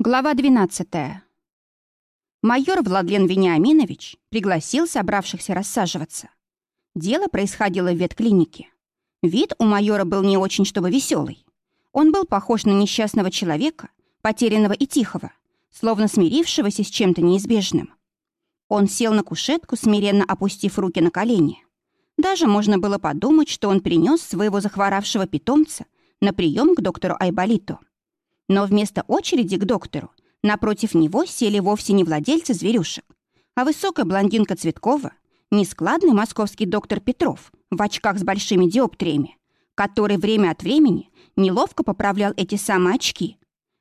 Глава 12. Майор Владлен Вениаминович пригласил собравшихся рассаживаться. Дело происходило в ветклинике. Вид у майора был не очень чтобы веселый. Он был похож на несчастного человека, потерянного и тихого, словно смирившегося с чем-то неизбежным. Он сел на кушетку, смиренно опустив руки на колени. Даже можно было подумать, что он принес своего захворавшего питомца на прием к доктору Айболиту. Но вместо очереди к доктору напротив него сели вовсе не владельцы зверюшек, а высокая блондинка Цветкова, нескладный московский доктор Петров в очках с большими диоптриями, который время от времени неловко поправлял эти самые очки.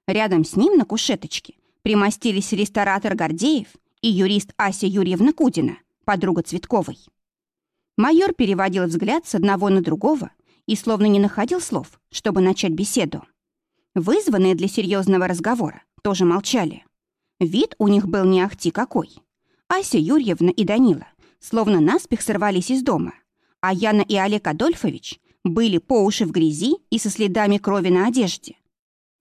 Рядом с ним на кушеточке примостились ресторатор Гордеев и юрист Ася Юрьевна Кудина, подруга Цветковой. Майор переводил взгляд с одного на другого и словно не находил слов, чтобы начать беседу. Вызванные для серьезного разговора тоже молчали. Вид у них был не ахти какой. Ася Юрьевна и Данила словно наспех сорвались из дома, а Яна и Олег Адольфович были по уши в грязи и со следами крови на одежде.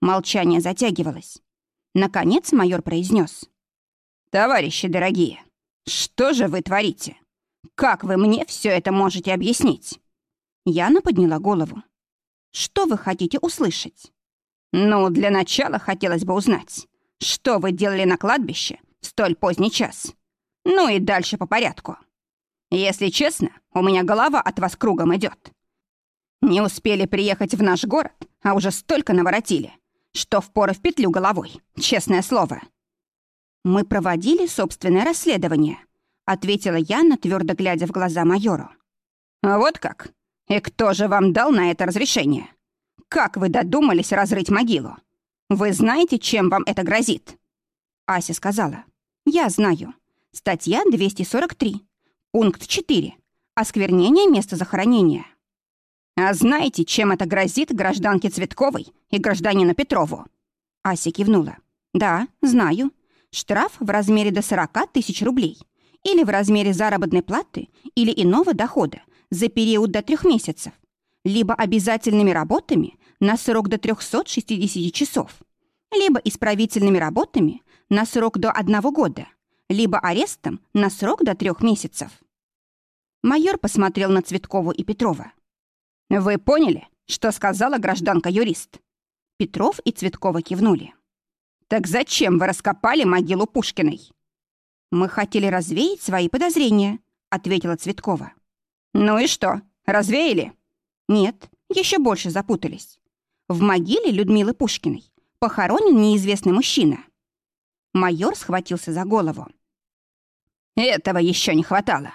Молчание затягивалось. Наконец майор произнес. «Товарищи дорогие, что же вы творите? Как вы мне все это можете объяснить?» Яна подняла голову. «Что вы хотите услышать?» «Ну, для начала хотелось бы узнать, что вы делали на кладбище в столь поздний час. Ну и дальше по порядку. Если честно, у меня голова от вас кругом идет. Не успели приехать в наш город, а уже столько наворотили, что впоры в петлю головой, честное слово». «Мы проводили собственное расследование», — ответила Яна, твердо глядя в глаза майору. «Вот как? И кто же вам дал на это разрешение?» Как вы додумались разрыть могилу? Вы знаете, чем вам это грозит?» Ася сказала. «Я знаю. Статья 243. Пункт 4. Осквернение места захоронения». «А знаете, чем это грозит гражданке Цветковой и гражданину Петрову?» Ася кивнула. «Да, знаю. Штраф в размере до 40 тысяч рублей или в размере заработной платы или иного дохода за период до трех месяцев либо обязательными работами на срок до 360 часов, либо исправительными работами на срок до одного года, либо арестом на срок до трех месяцев. Майор посмотрел на Цветкову и Петрова. «Вы поняли, что сказала гражданка-юрист?» Петров и Цветкова кивнули. «Так зачем вы раскопали могилу Пушкиной?» «Мы хотели развеять свои подозрения», — ответила Цветкова. «Ну и что, развеяли?» Нет, еще больше запутались. В могиле Людмилы Пушкиной похоронен неизвестный мужчина. Майор схватился за голову. Этого еще не хватало.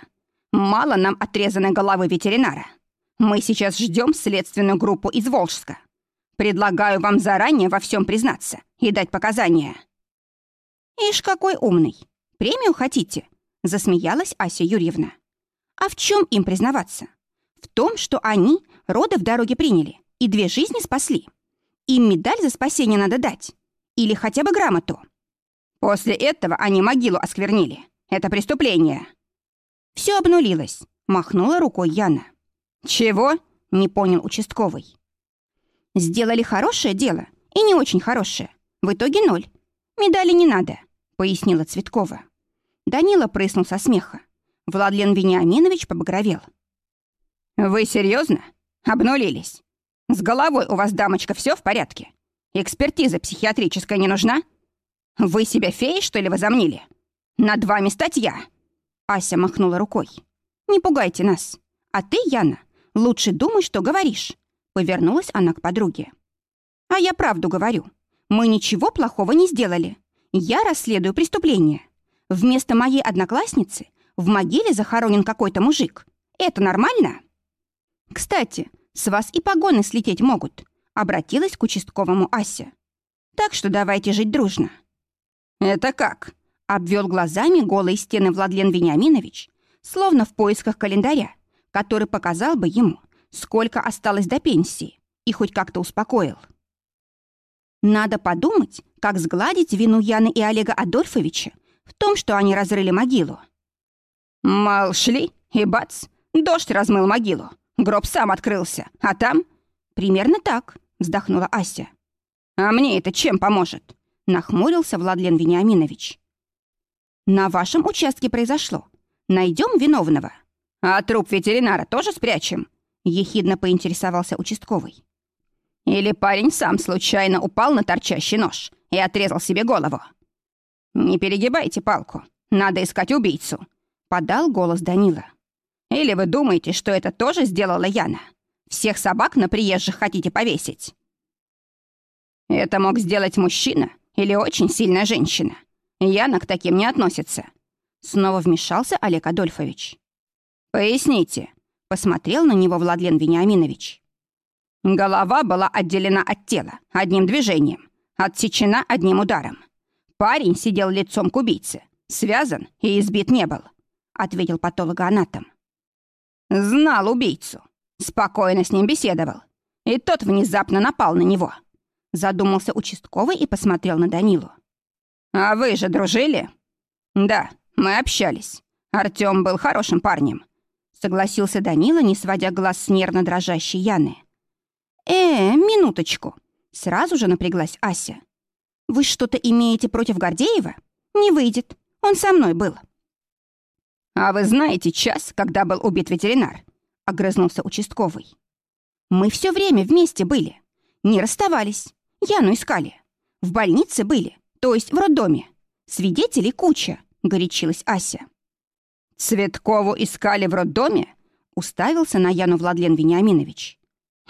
Мало нам отрезанной головы ветеринара. Мы сейчас ждем следственную группу из Волжска. Предлагаю вам заранее во всем признаться и дать показания. Ишь, какой умный. Премию хотите? Засмеялась Ася Юрьевна. А в чем им признаваться? В том, что они роды в дороге приняли и две жизни спасли. Им медаль за спасение надо дать. Или хотя бы грамоту. После этого они могилу осквернили. Это преступление. Все обнулилось, махнула рукой Яна. Чего? Не понял участковый. Сделали хорошее дело и не очень хорошее. В итоге ноль. Медали не надо, пояснила Цветкова. Данила прыснул со смеха. Владлен Вениаминович побагровел. «Вы серьезно? Обнулились? С головой у вас, дамочка, все в порядке? Экспертиза психиатрическая не нужна? Вы себя феей, что ли, возомнили? Над вами статья!» Ася махнула рукой. «Не пугайте нас. А ты, Яна, лучше думай, что говоришь». Повернулась она к подруге. «А я правду говорю. Мы ничего плохого не сделали. Я расследую преступление. Вместо моей одноклассницы в могиле захоронен какой-то мужик. Это нормально?» «Кстати, с вас и погоны слететь могут», — обратилась к участковому Ася. «Так что давайте жить дружно». «Это как?» — обвел глазами голые стены Владлен Вениаминович, словно в поисках календаря, который показал бы ему, сколько осталось до пенсии, и хоть как-то успокоил. Надо подумать, как сгладить вину Яны и Олега Адольфовича в том, что они разрыли могилу. Мал шли, и бац, дождь размыл могилу. Гроб сам открылся, а там...» «Примерно так», — вздохнула Ася. «А мне это чем поможет? нахмурился Владлен Вениаминович. На вашем участке произошло. Найдем виновного. А труп ветеринара тоже спрячем? Ехидно поинтересовался участковый. Или парень сам случайно упал на торчащий нож и отрезал себе голову. Не перегибайте палку. Надо искать убийцу. Подал голос Данила. Или вы думаете, что это тоже сделала Яна? Всех собак на приезжих хотите повесить? Это мог сделать мужчина или очень сильная женщина. Яна к таким не относится. Снова вмешался Олег Адольфович. «Поясните», — посмотрел на него Владлен Вениаминович. Голова была отделена от тела одним движением, отсечена одним ударом. Парень сидел лицом к убийце, связан и избит не был, ответил патологоанатом. Знал убийцу, спокойно с ним беседовал, и тот внезапно напал на него. Задумался участковый и посмотрел на Данилу. «А вы же дружили?» «Да, мы общались. Артём был хорошим парнем», — согласился Данила, не сводя глаз с нервно дрожащей Яны. «Э, минуточку!» Сразу же напряглась Ася. «Вы что-то имеете против Гордеева? Не выйдет. Он со мной был». «А вы знаете час, когда был убит ветеринар?» — огрызнулся участковый. «Мы все время вместе были. Не расставались. Яну искали. В больнице были, то есть в роддоме. Свидетелей куча», — горячилась Ася. «Цветкову искали в роддоме?» — уставился на Яну Владлен Вениаминович.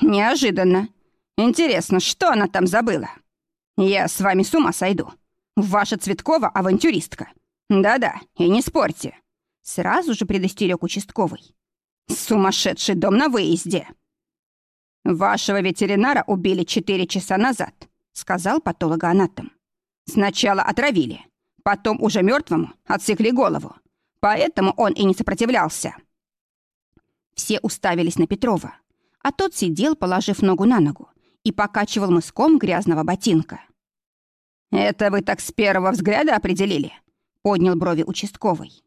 «Неожиданно. Интересно, что она там забыла? Я с вами с ума сойду. Ваша Цветкова авантюристка. Да-да, и не спорьте». Сразу же предостерег участковый. «Сумасшедший дом на выезде!» «Вашего ветеринара убили четыре часа назад», — сказал патологоанатом. «Сначала отравили, потом уже мертвому отсекли голову, поэтому он и не сопротивлялся». Все уставились на Петрова а тот сидел, положив ногу на ногу, и покачивал мыском грязного ботинка. «Это вы так с первого взгляда определили?» — поднял брови участковый.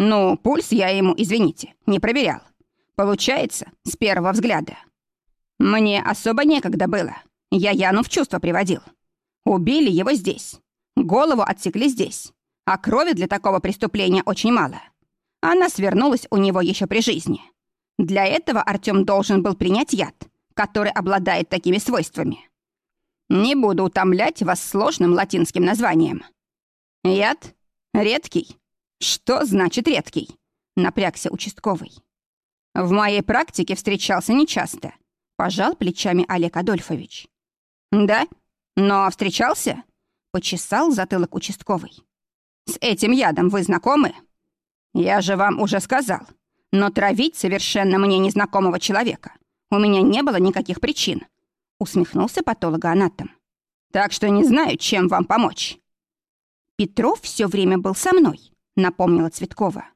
«Ну, пульс я ему, извините, не проверял. Получается, с первого взгляда. Мне особо некогда было. Я Яну в чувство приводил. Убили его здесь. Голову отсекли здесь. А крови для такого преступления очень мало. Она свернулась у него еще при жизни. Для этого Артём должен был принять яд, который обладает такими свойствами. Не буду утомлять вас сложным латинским названием. Яд? Редкий? Что значит редкий? Напрягся участковый. В моей практике встречался нечасто. Пожал плечами Олег Адольфович. Да? Но встречался? Почесал затылок участковый. С этим ядом вы знакомы? Я же вам уже сказал, но травить совершенно мне незнакомого человека у меня не было никаких причин», — усмехнулся патологоанатом. «Так что не знаю, чем вам помочь». «Петров все время был со мной», — напомнила Цветкова.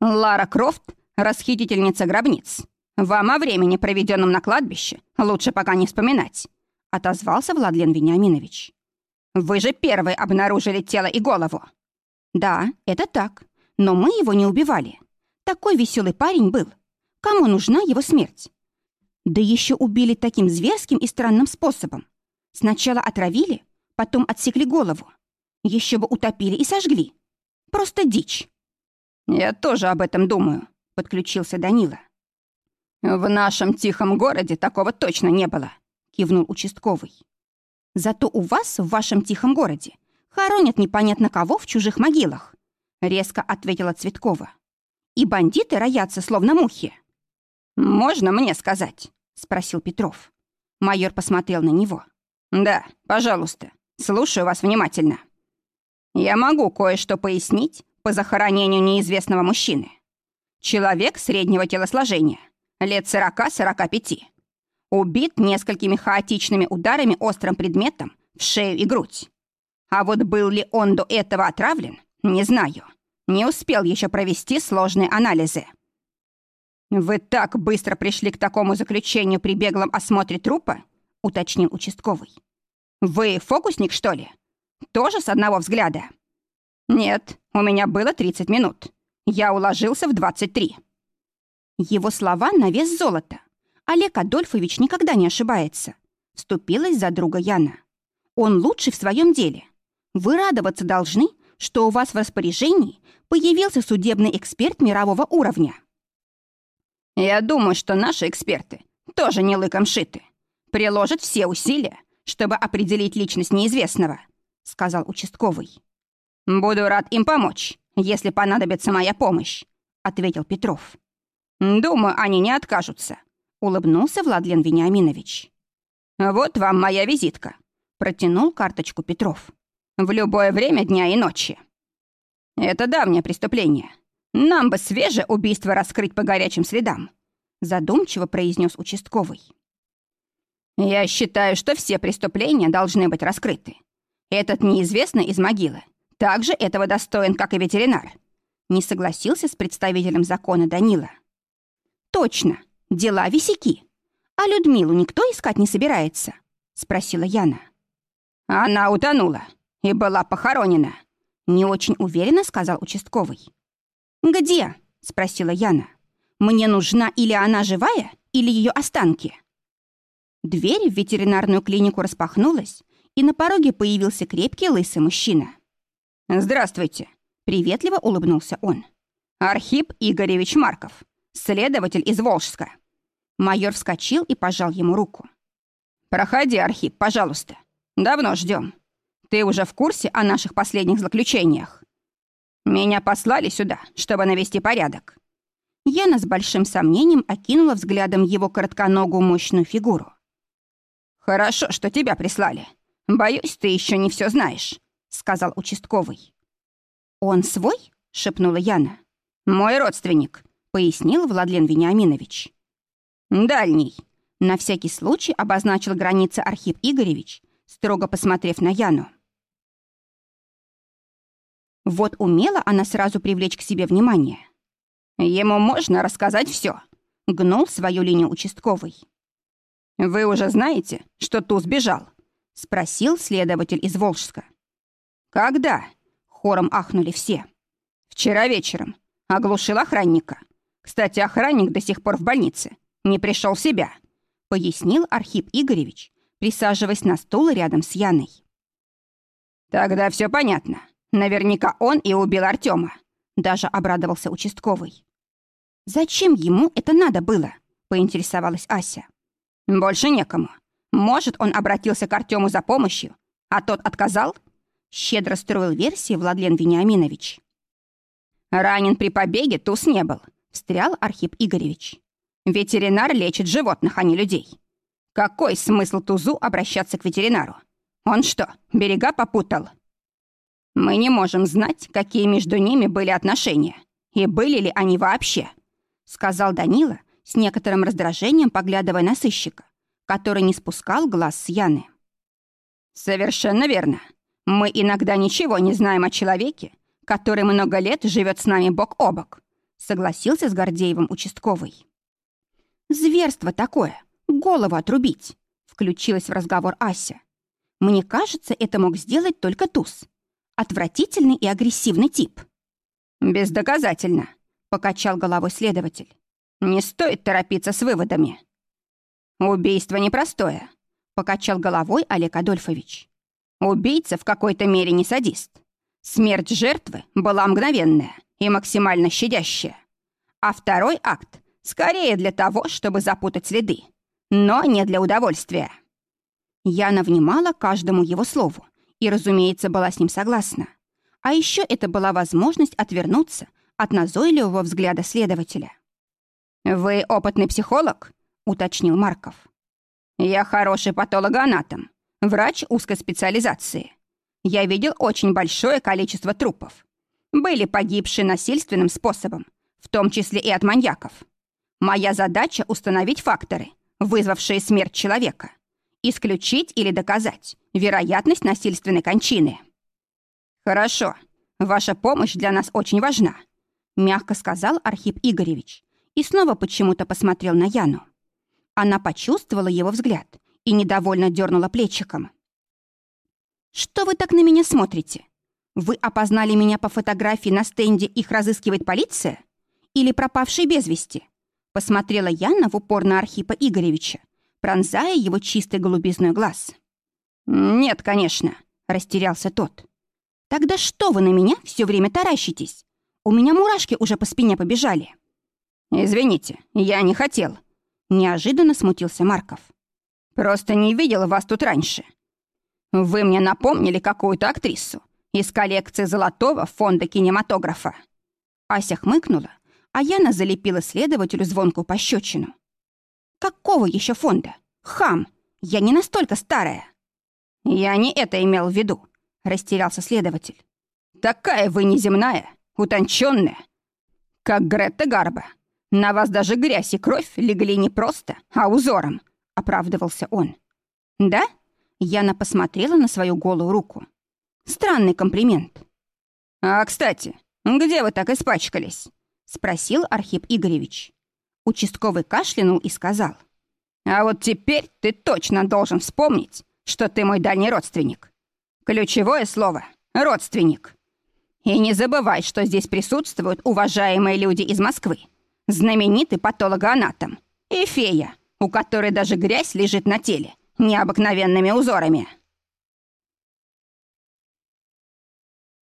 «Лара Крофт — расхитительница гробниц. Вам о времени, проведенном на кладбище, лучше пока не вспоминать», — отозвался Владлен Вениаминович. «Вы же первые обнаружили тело и голову». «Да, это так, но мы его не убивали. Такой веселый парень был. Кому нужна его смерть? Да еще убили таким зверским и странным способом. Сначала отравили, потом отсекли голову. Еще бы утопили и сожгли. Просто дичь. «Я тоже об этом думаю», — подключился Данила. «В нашем тихом городе такого точно не было», — кивнул участковый. «Зато у вас в вашем тихом городе хоронят непонятно кого в чужих могилах», — резко ответила Цветкова и бандиты роятся, словно мухи. «Можно мне сказать?» — спросил Петров. Майор посмотрел на него. «Да, пожалуйста, слушаю вас внимательно. Я могу кое-что пояснить по захоронению неизвестного мужчины. Человек среднего телосложения, лет 40-45. Убит несколькими хаотичными ударами острым предметом в шею и грудь. А вот был ли он до этого отравлен, не знаю. Не успел еще провести сложные анализы. «Вы так быстро пришли к такому заключению при беглом осмотре трупа?» — уточнил участковый. «Вы фокусник, что ли? Тоже с одного взгляда?» «Нет, у меня было 30 минут. Я уложился в 23». Его слова на вес золота. Олег Адольфович никогда не ошибается. Вступилась за друга Яна. Он лучший в своем деле. Вы радоваться должны, что у вас в распоряжении появился судебный эксперт мирового уровня. Я думаю, что наши эксперты тоже не лыком шиты. Приложат все усилия, чтобы определить личность неизвестного, сказал участковый. Буду рад им помочь, если понадобится моя помощь, ответил Петров. Думаю, они не откажутся, улыбнулся Владлен Вениаминович. Вот вам моя визитка, протянул карточку Петров. В любое время дня и ночи. Это давнее преступление. Нам бы свежее убийство раскрыть по горячим следам, задумчиво произнес участковый. Я считаю, что все преступления должны быть раскрыты. Этот неизвестный из могилы также этого достоин, как и ветеринар. Не согласился с представителем закона Данила. Точно, дела висяки. А Людмилу никто искать не собирается? Спросила Яна. Она утонула и была похоронена. Не очень уверенно сказал участковый. «Где?» — спросила Яна. «Мне нужна или она живая, или ее останки?» Дверь в ветеринарную клинику распахнулась, и на пороге появился крепкий лысый мужчина. «Здравствуйте!» — приветливо улыбнулся он. «Архип Игоревич Марков, следователь из Волжска». Майор вскочил и пожал ему руку. «Проходи, Архип, пожалуйста. Давно ждем. Ты уже в курсе о наших последних заключениях? Меня послали сюда, чтобы навести порядок». Яна с большим сомнением окинула взглядом его коротконогую мощную фигуру. «Хорошо, что тебя прислали. Боюсь, ты еще не все знаешь», — сказал участковый. «Он свой?» — шепнула Яна. «Мой родственник», — пояснил Владлен Вениаминович. «Дальний», — на всякий случай обозначил границы Архип Игоревич, строго посмотрев на Яну. Вот умела она сразу привлечь к себе внимание. «Ему можно рассказать все, гнул свою линию участковый. «Вы уже знаете, что Туз бежал?» — спросил следователь из Волжска. «Когда?» — хором ахнули все. «Вчера вечером. Оглушил охранника. Кстати, охранник до сих пор в больнице. Не пришел в себя», — пояснил Архип Игоревич, присаживаясь на стул рядом с Яной. «Тогда все понятно. Наверняка он и убил Артема», — даже обрадовался участковый. «Зачем ему это надо было?» — поинтересовалась Ася. «Больше некому. Может, он обратился к Артему за помощью, а тот отказал?» Щедро строил версии Владлен Вениаминович. «Ранен при побеге туз не был», — встрял Архип Игоревич. «Ветеринар лечит животных, а не людей. Какой смысл тузу обращаться к ветеринару? Он что, берега попутал?» «Мы не можем знать, какие между ними были отношения, и были ли они вообще», — сказал Данила, с некоторым раздражением поглядывая на сыщика, который не спускал глаз с Яны. «Совершенно верно. Мы иногда ничего не знаем о человеке, который много лет живет с нами бок о бок», согласился с Гордеевым участковый. «Зверство такое, голову отрубить», включилась в разговор Ася. «Мне кажется, это мог сделать только Туз. Отвратительный и агрессивный тип». «Бездоказательно», — покачал головой следователь. Не стоит торопиться с выводами. Убийство непростое, покачал головой Олег Адольфович. Убийца в какой-то мере не садист. Смерть жертвы была мгновенная и максимально щадящая. А второй акт скорее для того, чтобы запутать следы, но не для удовольствия. Яна внимала каждому его слову и, разумеется, была с ним согласна. А еще это была возможность отвернуться от назойливого взгляда следователя. «Вы опытный психолог?» — уточнил Марков. «Я хороший патологоанатом, врач узкой специализации. Я видел очень большое количество трупов. Были погибшие насильственным способом, в том числе и от маньяков. Моя задача — установить факторы, вызвавшие смерть человека, исключить или доказать вероятность насильственной кончины». «Хорошо, ваша помощь для нас очень важна», — мягко сказал Архип Игоревич и снова почему-то посмотрел на Яну. Она почувствовала его взгляд и недовольно дернула плечиком. «Что вы так на меня смотрите? Вы опознали меня по фотографии на стенде «Их разыскивает полиция»? Или пропавший без вести?» Посмотрела Яна в упор на Архипа Игоревича, пронзая его чистый голубизной глаз. «Нет, конечно», — растерялся тот. «Тогда что вы на меня все время таращитесь? У меня мурашки уже по спине побежали». «Извините, я не хотел», — неожиданно смутился Марков. «Просто не видел вас тут раньше. Вы мне напомнили какую-то актрису из коллекции Золотого фонда кинематографа». Ася хмыкнула, а Яна залепила следователю звонкую пощечину. «Какого еще фонда? Хам! Я не настолько старая!» «Я не это имел в виду», — растерялся следователь. «Такая вы неземная, утонченная, как Гретта Гарба. На вас даже грязь и кровь легли не просто, а узором», — оправдывался он. «Да?» — Яна посмотрела на свою голую руку. «Странный комплимент». «А, кстати, где вы так испачкались?» — спросил Архип Игоревич. Участковый кашлянул и сказал. «А вот теперь ты точно должен вспомнить, что ты мой дальний родственник. Ключевое слово — родственник. И не забывай, что здесь присутствуют уважаемые люди из Москвы, знаменитый патологоанатом и фея, у которой даже грязь лежит на теле необыкновенными узорами.